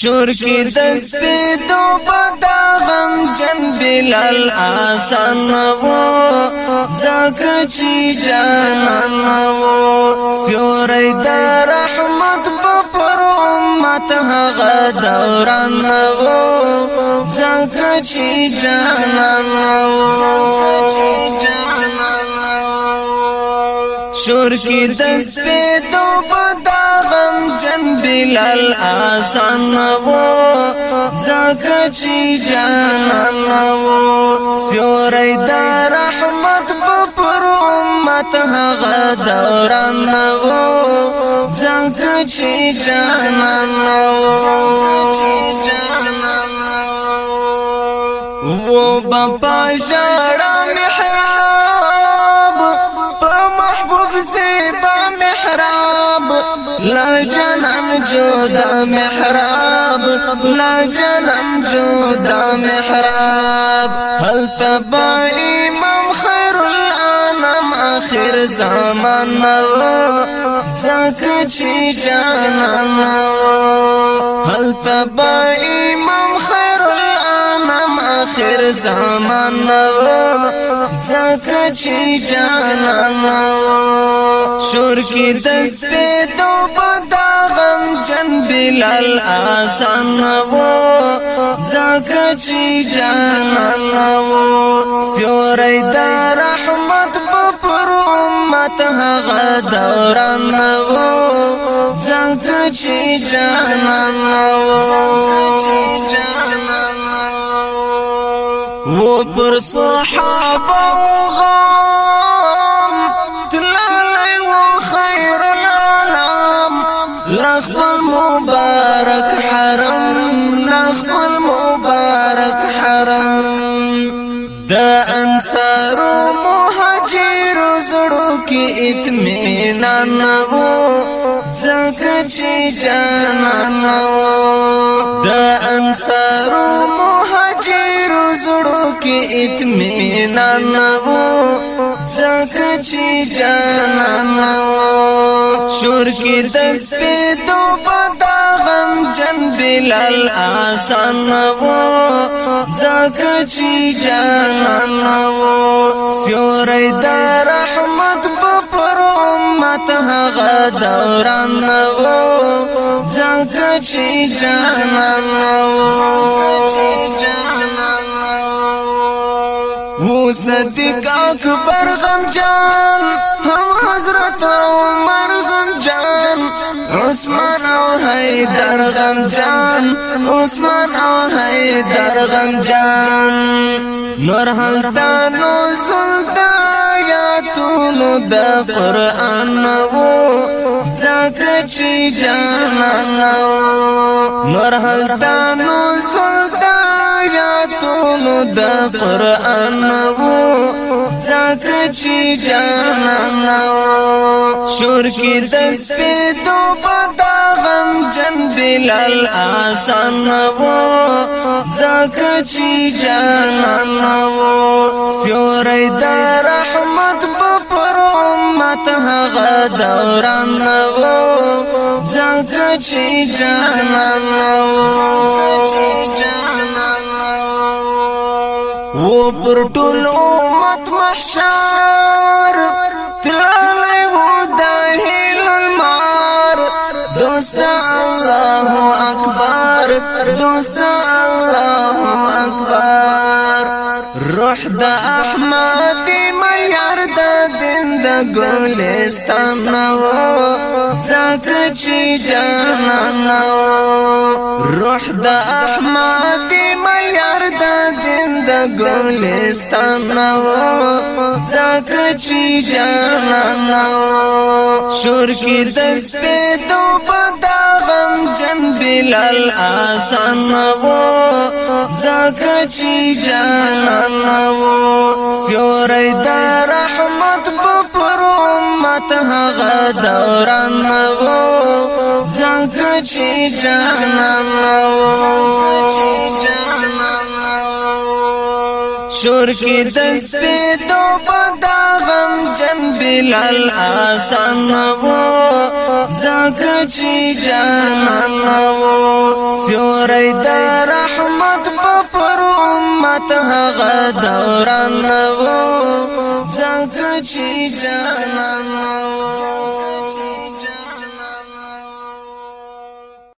شور کی دس پی دو بدا غم جن بلال آسان وو زاک چی جانان وو سیور دا رحمت بپر امت حق دوران وو زاک چی جانان وو شور کی دس پی دو بدا چند بلال آسان وو زکه چې جانان وو سیورې دا رحمت بپر امت هغه دوران آنو زکه چې جانان وو و بابا شړا محراب په محبوب زیبا محراب لا جو دا محراب لا جنم جو دا محراب هل تبا امام خير العالم اخر زمان زکه چې جانان هل تبا امام خير العالم اخر زمان زکه چې جانان شور کې دس په دو بدل جن بلال آسان وو زکه چې جانان وو سیورې د رحمت پر امت هغه دوران وو زکه چې جانان وو و پر صحابه غا نخبل مبارک حرم نخبل مبارک حرم دا انصار و محجر و زڑو کی اتمینان نو زکا چی جانان نو دا انصار و محجر و زڑو کی اتمینان نو زکا چی جانان نو شور کی دس پہ دو پتا غم جن بلال آسان و زکچی جانان و سیور دا رحمت بپر امت حقا دوران و زکچی جانان و صدق اکبر غم جان عثمان او حیدر غمجان عثمان او حیدر غمجان نور حلتا نو زلدا یا تونو د قران وو ځکه چې جانان نور حلتا نو زلدا یا تونو د قران وو راځه چې جانانا شور کې د سپېدو په غم جن بلال آسان و زکه چې جانانا و سیورې د رحمت په پرمت هغه دوران و زکه چې جانانا و و پر ټولو محشر تلالي و داهل المار دوست الله أكبر دوست الله أكبر روح دا احمد مليار د دین د ګلستان نو ځات چې جانان نو روح د احمد مليار د دین د ګلستان نو ځات چې جانان نو شور کې د سپې دوپد غم جن بلال آسان وو زکه چی جانان وو دوران و ځکه چې جانم و شور کې د سپېدو په غم جن بلال آسان و ځکه چې جانم و سیورې د رحمت په پر امت هغه دوران و ځکه چې جانم